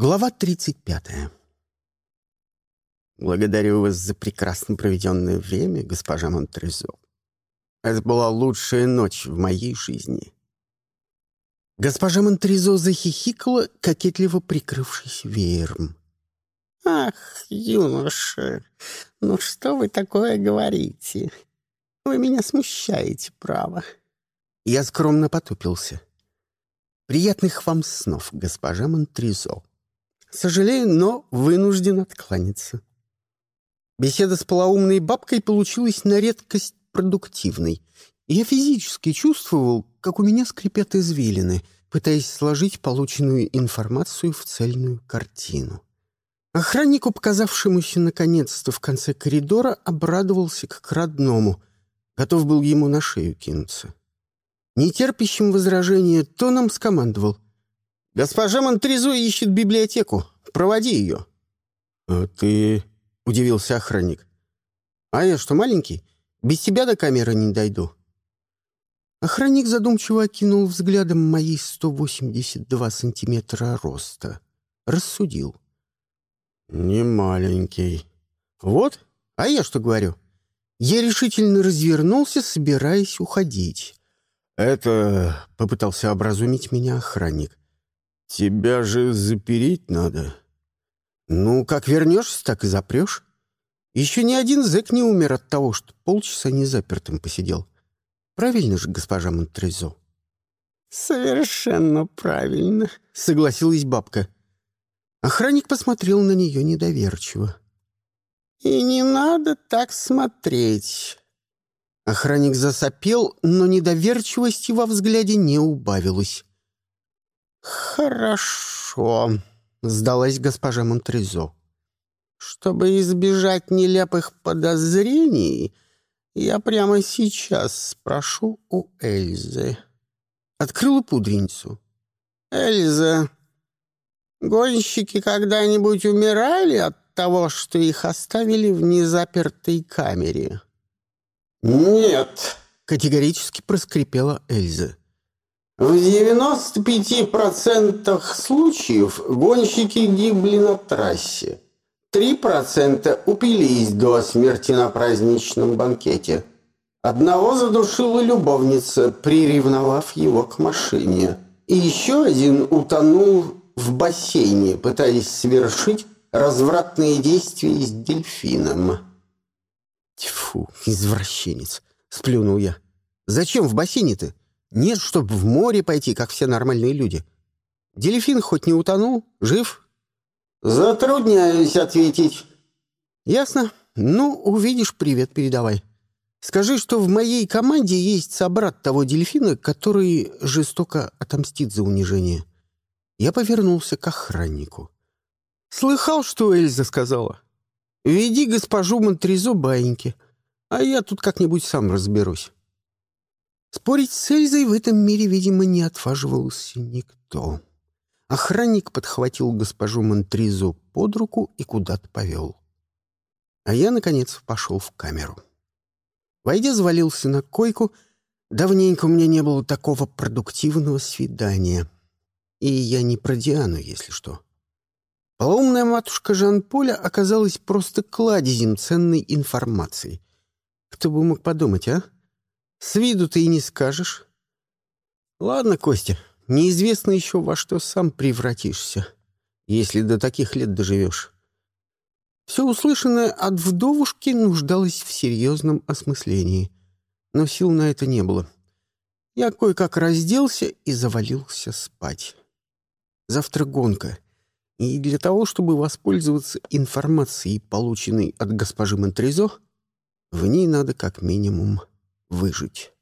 Глава 35. Благодарю вас за прекрасно проведенное время, госпожа Монтрезо. Это была лучшая ночь в моей жизни. Госпожа Монтрезо захихикала, кокетливо прикрывшись веером. «Ах, юноша, ну что вы такое говорите? Вы меня смущаете, право». Я скромно потупился. «Приятных вам снов, госпожа Монтрезо». Сожалею, но вынужден откланяться. Беседа с полоумной бабкой получилась на редкость продуктивной. Я физически чувствовал, как у меня скрипят извилины, пытаясь сложить полученную информацию в цельную картину. Охраннику, показавшемуся наконец-то в конце коридора, обрадовался как родному, готов был ему на шею кинуться. Нетерпящим возражения тоном скомандовал — «Госпожа Монтрезо ищет библиотеку. Проводи ее». «А ты...» — удивился охранник. «А я что, маленький? Без тебя до камеры не дойду». Охранник задумчиво окинул взглядом мои 182 сантиметра роста. Рассудил. «Не маленький. Вот, а я что говорю?» Я решительно развернулся, собираясь уходить. «Это...» — попытался образумить меня охранник. «Тебя же запереть надо». «Ну, как вернешься, так и запрешь. Еще ни один зэк не умер от того, что полчаса незапертым посидел. Правильно же, госпожа Монтрезо?» «Совершенно правильно», — согласилась бабка. Охранник посмотрел на нее недоверчиво. «И не надо так смотреть». Охранник засопел, но недоверчивости во взгляде не убавилось. «Хорошо», — сдалась госпожа Монтрезо. «Чтобы избежать нелепых подозрений, я прямо сейчас спрошу у Эльзы». Открыла пудреницу. «Эльза, гонщики когда-нибудь умирали от того, что их оставили в незапертой камере?» «Нет», — категорически проскрипела Эльза. В 95% случаев гонщики гибли на трассе. 3% упились до смерти на праздничном банкете. Одного задушила любовница, приревновав его к машине. И еще один утонул в бассейне, пытаясь совершить развратные действия с дельфином. «Тьфу, извращенец!» — сплюнул я. «Зачем в бассейне-то? Нет, чтобы в море пойти, как все нормальные люди. Дельфин хоть не утонул, жив?» «Затрудняюсь ответить». «Ясно. Ну, увидишь, привет передавай. Скажи, что в моей команде есть собрат того дельфина, который жестоко отомстит за унижение». Я повернулся к охраннику. «Слыхал, что Эльза сказала? Веди госпожу Монтрезо баиньки, а я тут как-нибудь сам разберусь». Спорить с Эльзой в этом мире, видимо, не отваживался никто. Охранник подхватил госпожу Монтризу под руку и куда-то повел. А я, наконец, пошел в камеру. Войдя, завалился на койку. Давненько у меня не было такого продуктивного свидания. И я не про Диану, если что. Полоумная матушка Жан-Поля оказалась просто кладезем ценной информации. Кто бы мог подумать, а? С виду ты и не скажешь. Ладно, Костя, неизвестно еще во что сам превратишься, если до таких лет доживешь. Все услышанное от вдовушки нуждалось в серьезном осмыслении, но сил на это не было. Я кое-как разделся и завалился спать. Завтра гонка, и для того, чтобы воспользоваться информацией, полученной от госпожи Монтрезо, в ней надо как минимум выжить.